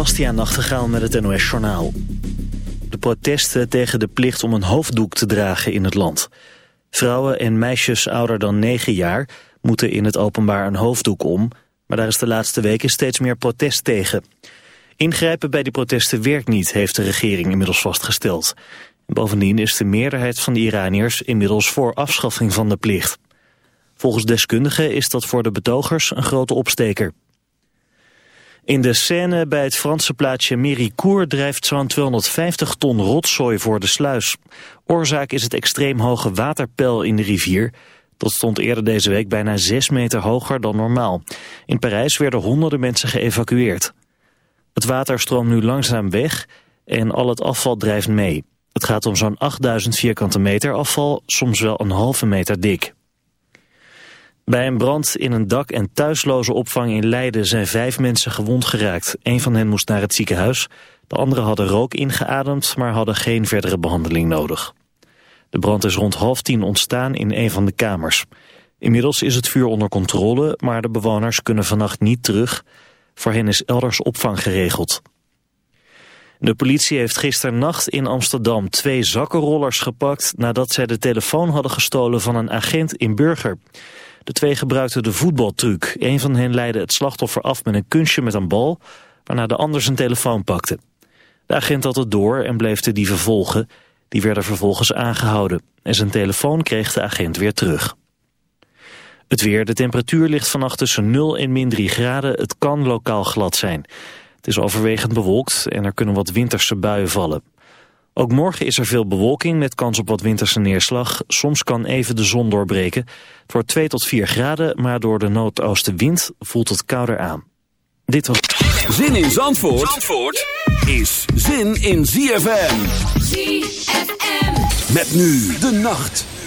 Bastiaan Nachtegaal met het NOS Journaal. De protesten tegen de plicht om een hoofddoek te dragen in het land. Vrouwen en meisjes ouder dan 9 jaar moeten in het openbaar een hoofddoek om... maar daar is de laatste weken steeds meer protest tegen. Ingrijpen bij die protesten werkt niet, heeft de regering inmiddels vastgesteld. Bovendien is de meerderheid van de Iraniërs inmiddels voor afschaffing van de plicht. Volgens deskundigen is dat voor de betogers een grote opsteker. In de Seine bij het Franse plaatsje Méricourt drijft zo'n 250 ton rotzooi voor de sluis. Oorzaak is het extreem hoge waterpeil in de rivier. Dat stond eerder deze week bijna 6 meter hoger dan normaal. In Parijs werden honderden mensen geëvacueerd. Het water stroomt nu langzaam weg en al het afval drijft mee. Het gaat om zo'n 8000 vierkante meter afval, soms wel een halve meter dik. Bij een brand in een dak- en thuisloze opvang in Leiden zijn vijf mensen gewond geraakt. Een van hen moest naar het ziekenhuis. De anderen hadden rook ingeademd, maar hadden geen verdere behandeling nodig. De brand is rond half tien ontstaan in een van de kamers. Inmiddels is het vuur onder controle, maar de bewoners kunnen vannacht niet terug. Voor hen is elders opvang geregeld. De politie heeft gisternacht in Amsterdam twee zakkenrollers gepakt... nadat zij de telefoon hadden gestolen van een agent in Burger. De twee gebruikten de voetbaltruc. Een van hen leidde het slachtoffer af met een kunstje met een bal... waarna de ander zijn telefoon pakte. De agent had het door en bleef de dieven volgen. Die werden vervolgens aangehouden. En zijn telefoon kreeg de agent weer terug. Het weer, de temperatuur ligt vannacht tussen 0 en min 3 graden. Het kan lokaal glad zijn. Het is overwegend bewolkt en er kunnen wat winterse buien vallen. Ook morgen is er veel bewolking met kans op wat winterse neerslag. Soms kan even de zon doorbreken. Het wordt 2 tot 4 graden, maar door de noordoostenwind voelt het kouder aan. Dit was... Zin in Zandvoort, Zandvoort is zin in ZFM. ZFM. Met nu de nacht.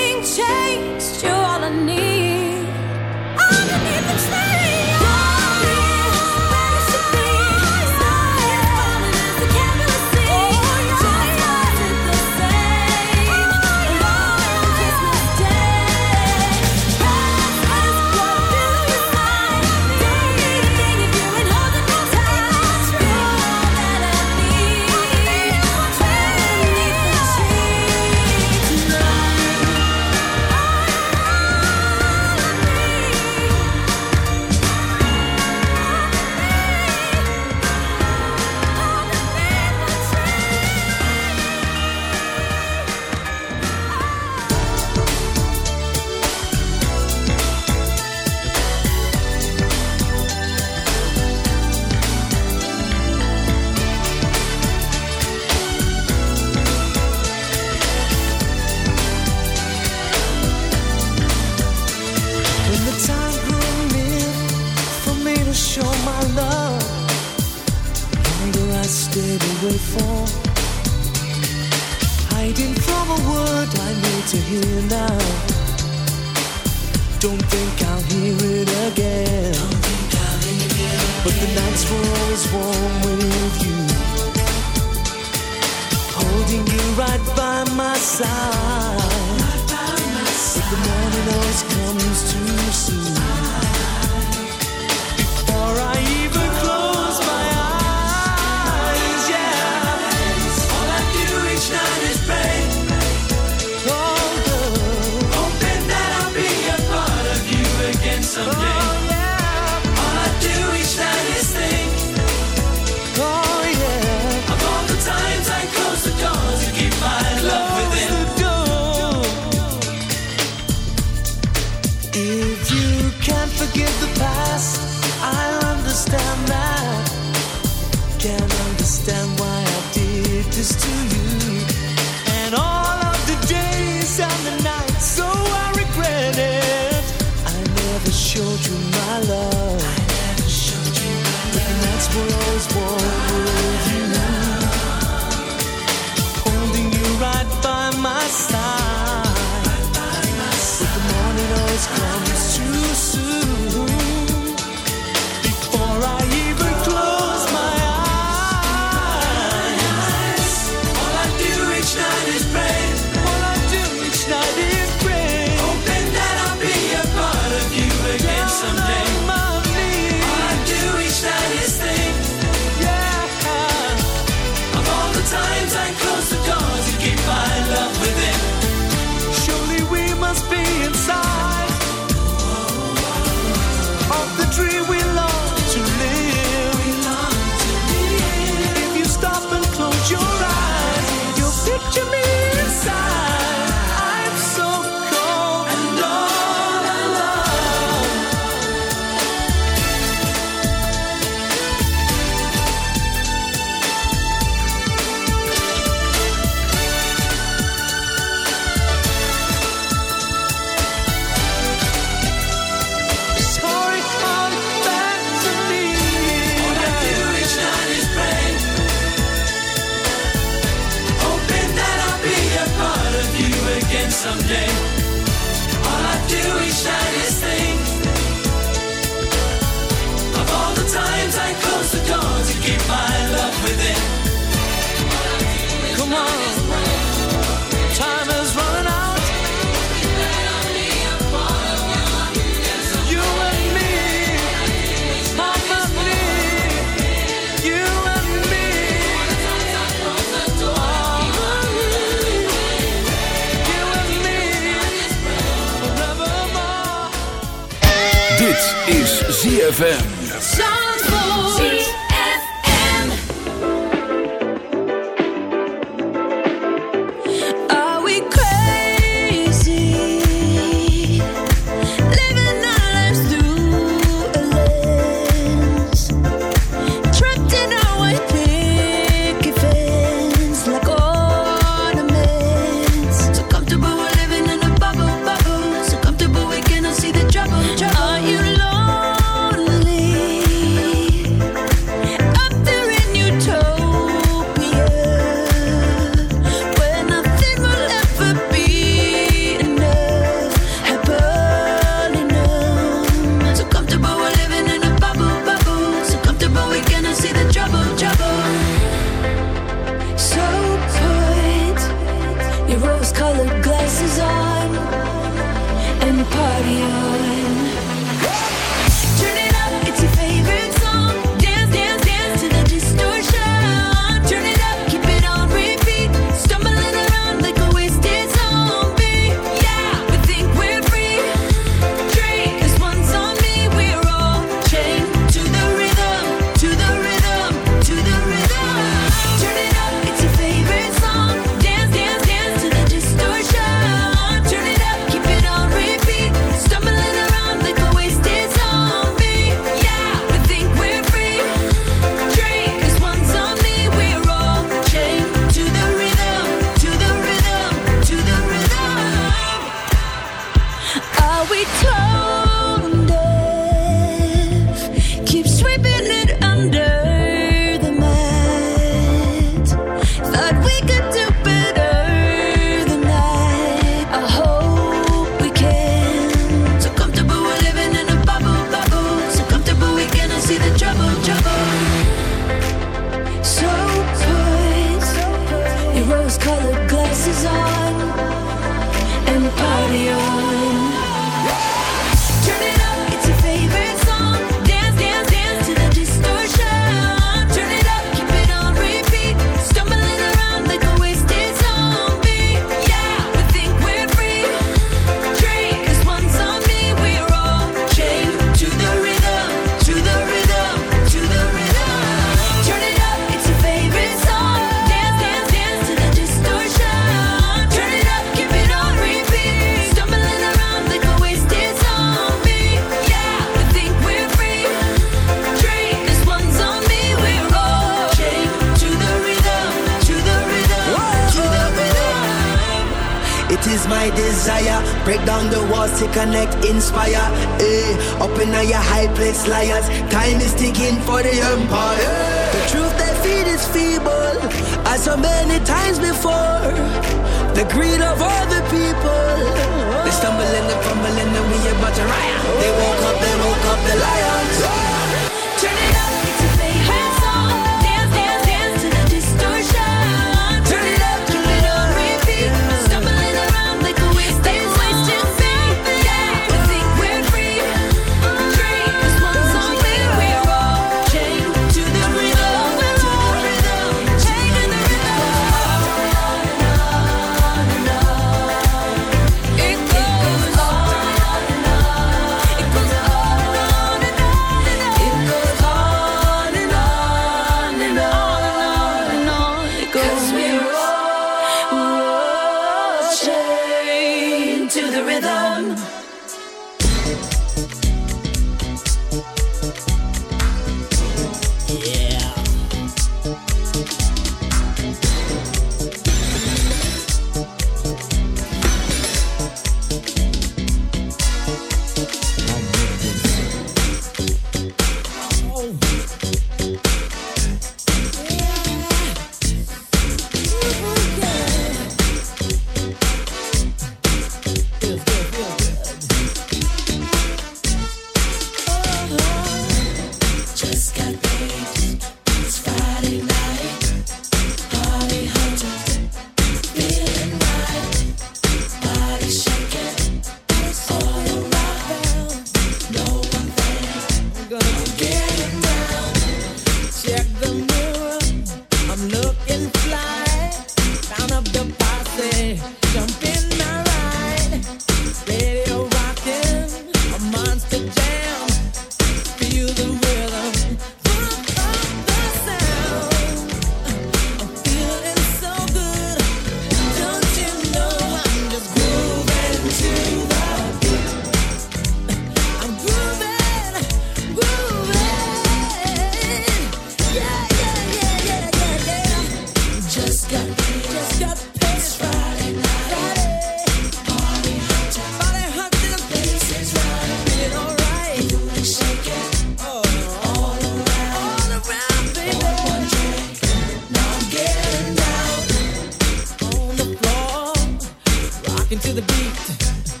Rocking to the beat.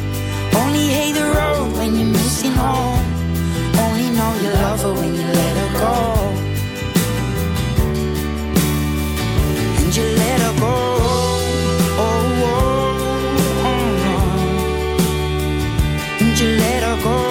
Only hate the road when you're missing home. Only know you love her when you let her go. And you let her go. Oh, oh, oh, oh. And you let her go.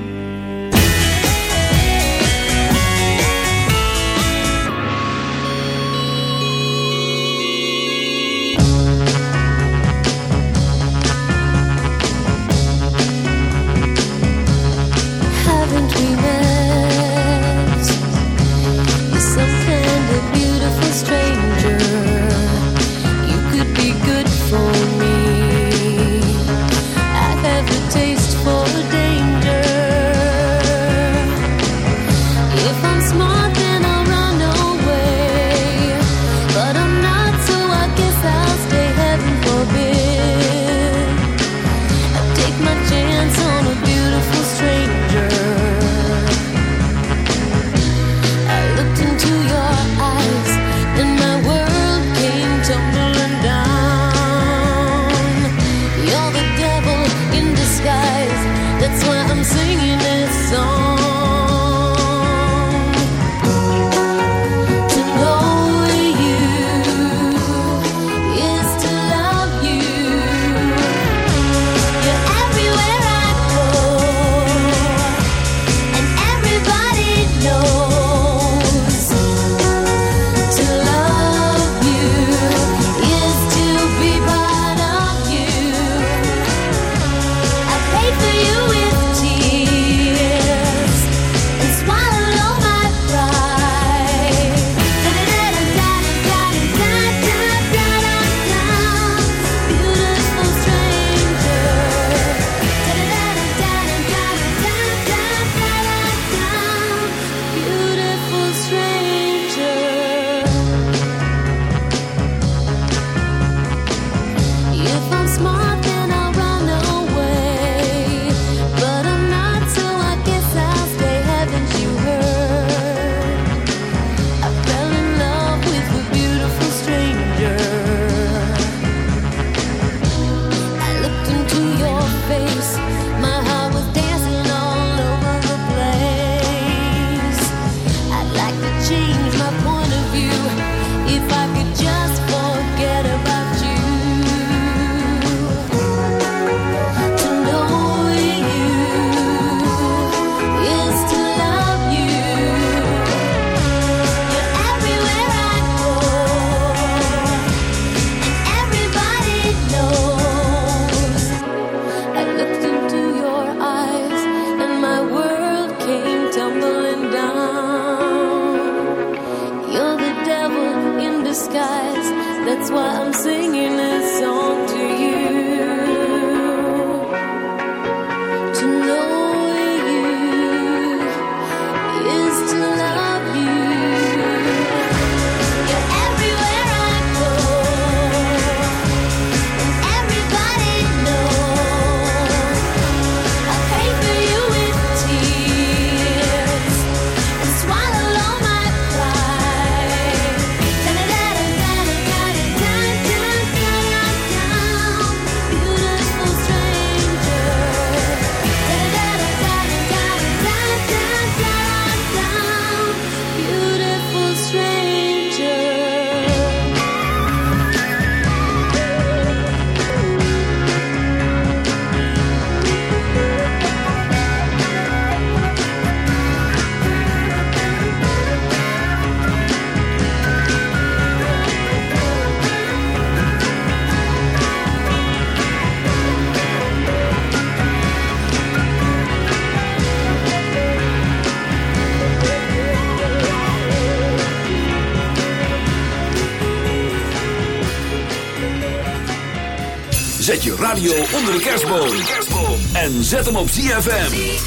radio onder de kerstboom. En zet hem op ZFM.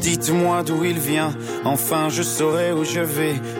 Dites-moi d'où il vient, enfin je saurai où je vais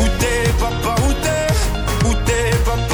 Où t'es papa, où t'es? Où t'es papa,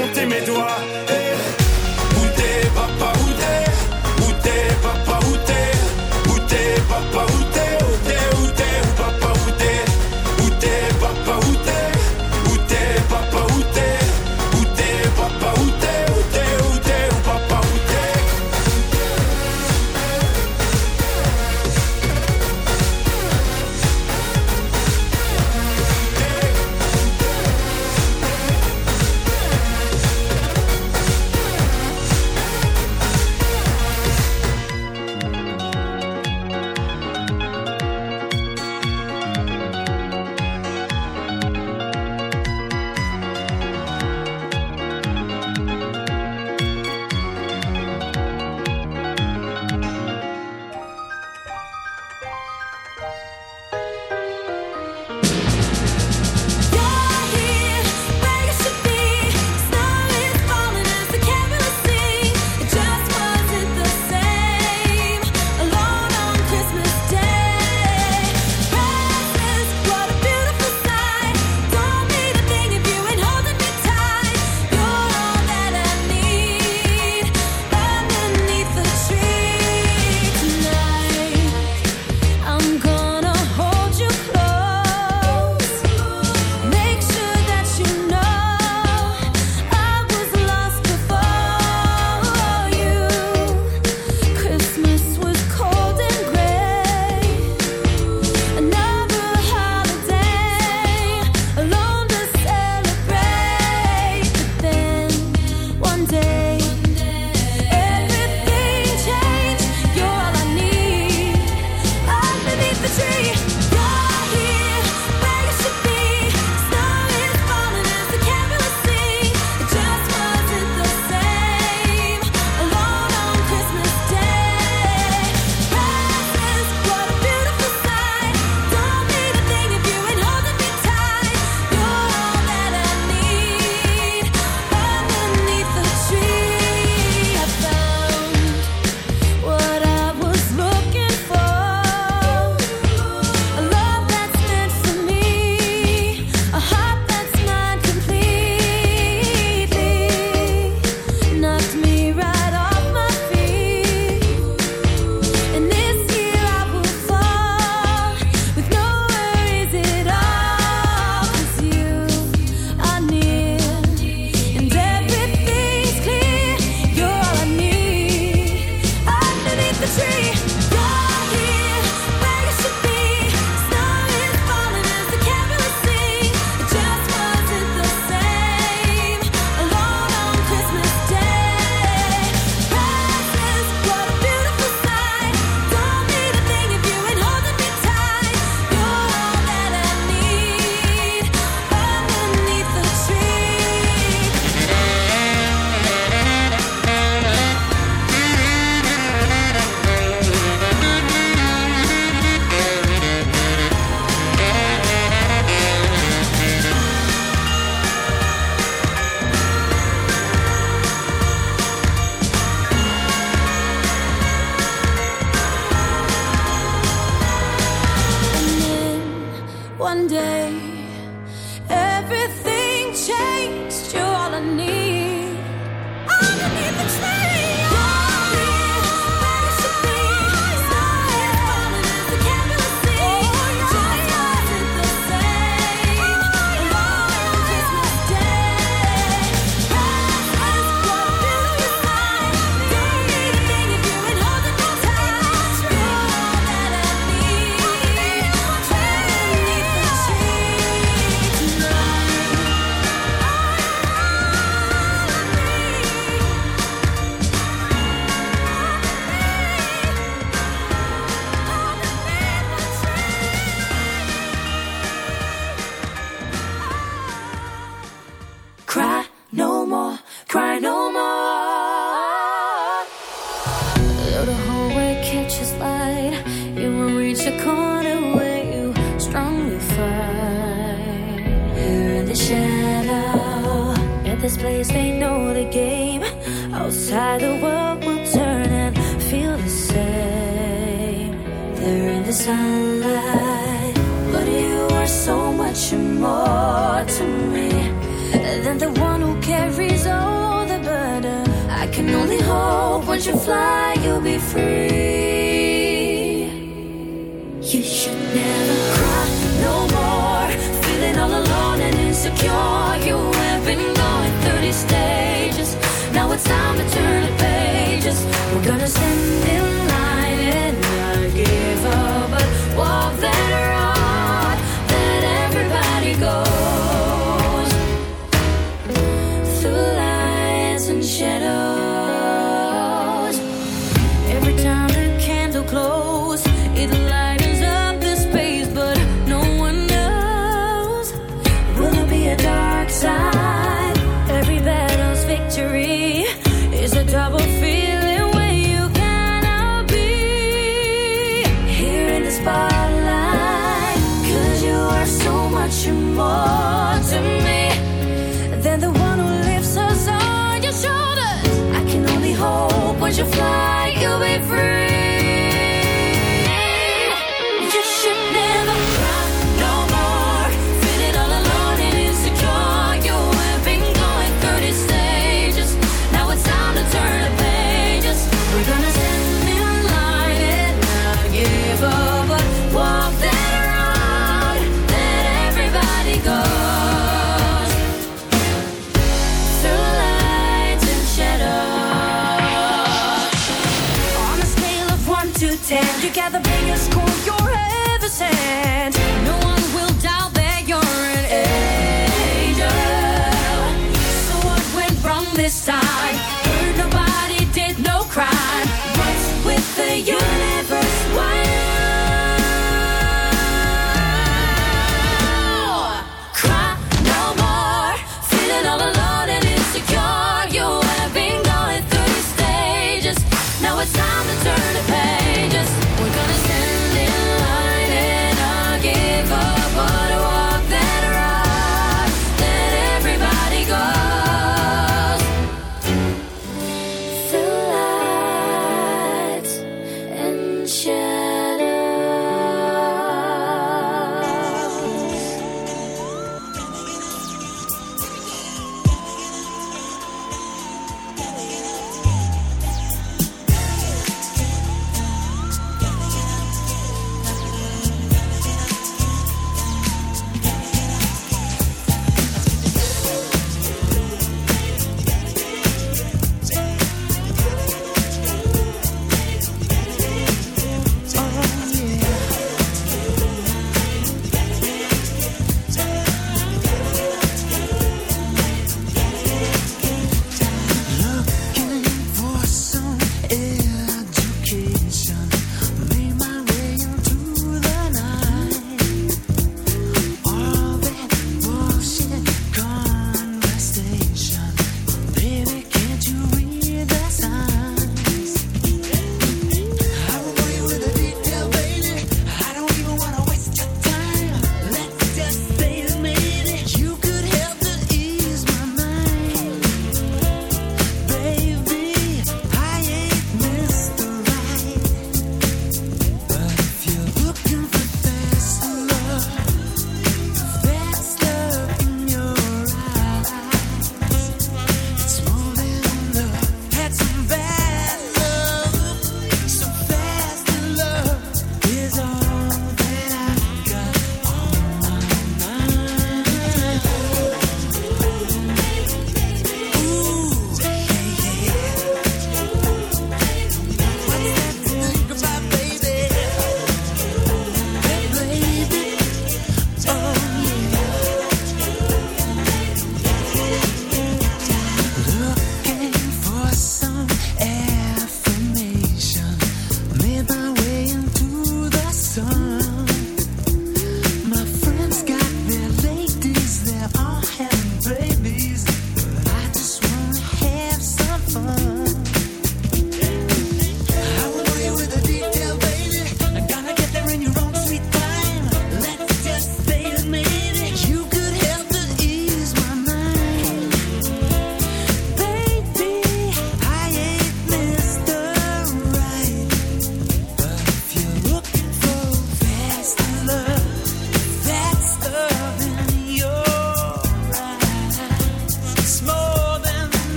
mes doigts.